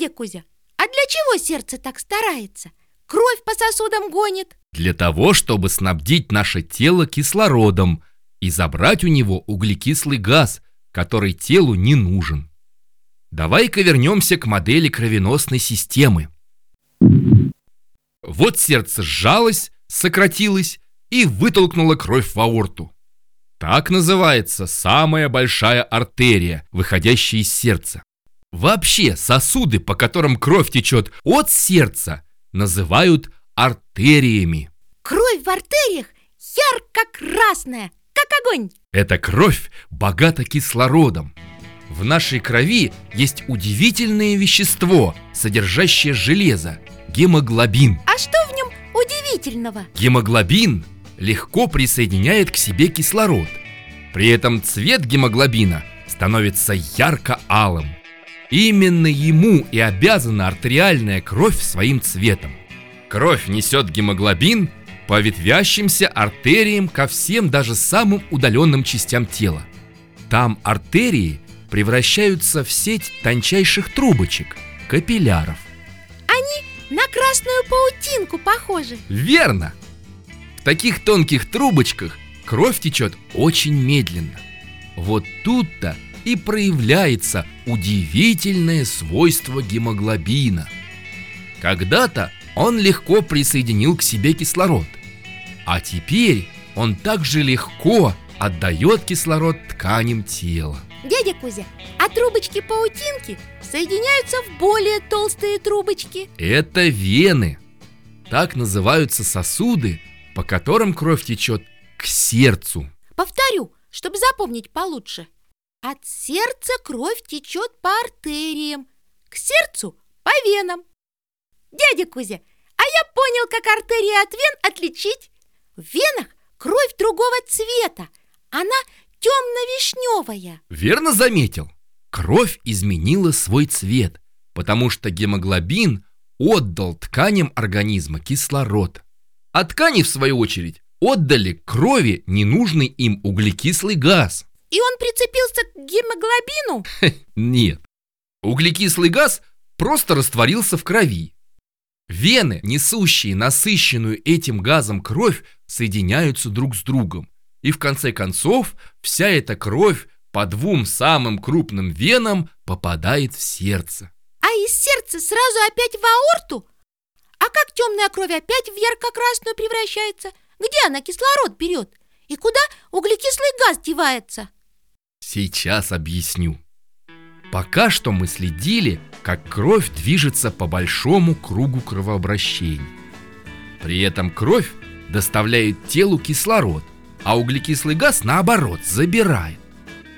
Дядя Кузя, а для чего сердце так старается? Кровь по сосудам гонит. Для того, чтобы снабдить наше тело кислородом и забрать у него углекислый газ, который телу не нужен. Давай-ка вернемся к модели кровеносной системы. Вот сердце сжалось, сократилось и вытолкнуло кровь в аорту. Так называется самая большая артерия, выходящая из сердца. Вообще сосуды, по которым кровь течет от сердца, называют артериями. Кровь в артериях ярко-красная, как огонь. Эта кровь богата кислородом. В нашей крови есть удивительное вещество, содержащее железо – гемоглобин. А что в нем удивительного? Гемоглобин легко присоединяет к себе кислород. При этом цвет гемоглобина становится ярко-алым. Именно ему и обязана артериальная кровь своим цветом. Кровь несет гемоглобин по ветвящимся артериям ко всем даже самым удаленным частям тела. Там артерии превращаются в сеть тончайших трубочек, капилляров. Они на красную паутинку похожи. Верно! В таких тонких трубочках кровь течет очень медленно. Вот тут-то и проявляется удивительное свойство гемоглобина. Когда-то он легко присоединил к себе кислород, а теперь он также легко отдает кислород тканям тела. Дядя Кузя, а трубочки паутинки соединяются в более толстые трубочки. Это вены. Так называются сосуды, по которым кровь течет к сердцу. Повторю, чтобы запомнить получше. От сердца кровь течет по артериям, к сердцу по венам. Дядя Кузя, а я понял, как артерии от вен отличить. В венах кровь другого цвета, она темно-вишневая. Верно заметил? Кровь изменила свой цвет, потому что гемоглобин отдал тканям организма кислород. А ткани, в свою очередь, отдали крови ненужный им углекислый газ. И он прицепился к гемоглобину? Нет. Углекислый газ просто растворился в крови. Вены, несущие насыщенную этим газом кровь, соединяются друг с другом. И в конце концов вся эта кровь по двум самым крупным венам попадает в сердце. А из сердца сразу опять в аорту? А как темная кровь опять в ярко-красную превращается? Где она кислород берет? И куда углекислый газ девается? Сейчас объясню. Пока что мы следили, как кровь движется по большому кругу кровообращения. При этом кровь доставляет телу кислород, а углекислый газ, наоборот, забирает.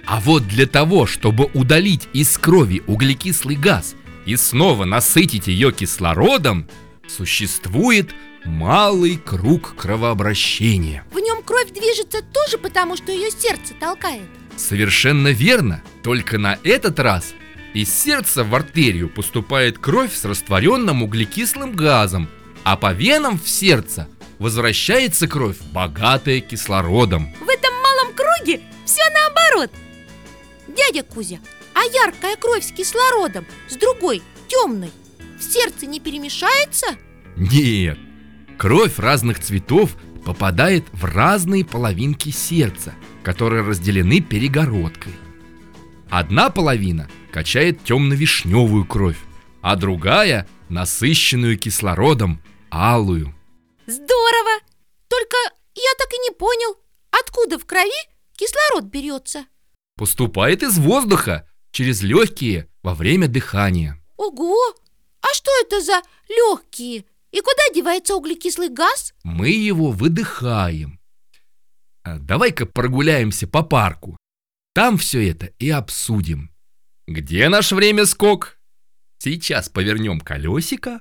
А вот для того, чтобы удалить из крови углекислый газ и снова насытить ее кислородом, существует малый круг кровообращения. В нем кровь движется тоже потому, что ее сердце толкает. Совершенно верно, только на этот раз из сердца в артерию поступает кровь с растворенным углекислым газом, а по венам в сердце возвращается кровь, богатая кислородом. В этом малом круге все наоборот. Дядя Кузя, а яркая кровь с кислородом, с другой, темной, в сердце не перемешается? Нет, кровь разных цветов попадает в разные половинки сердца, которые разделены перегородкой. Одна половина качает темно-вишневую кровь, а другая – насыщенную кислородом алую. Здорово! Только я так и не понял, откуда в крови кислород берется. Поступает из воздуха через легкие во время дыхания. Ого! А что это за легкие? И куда девается углекислый газ? Мы его выдыхаем. А Давай-ка прогуляемся по парку. Там все это и обсудим. Где наш время скок? Сейчас повернем колесико.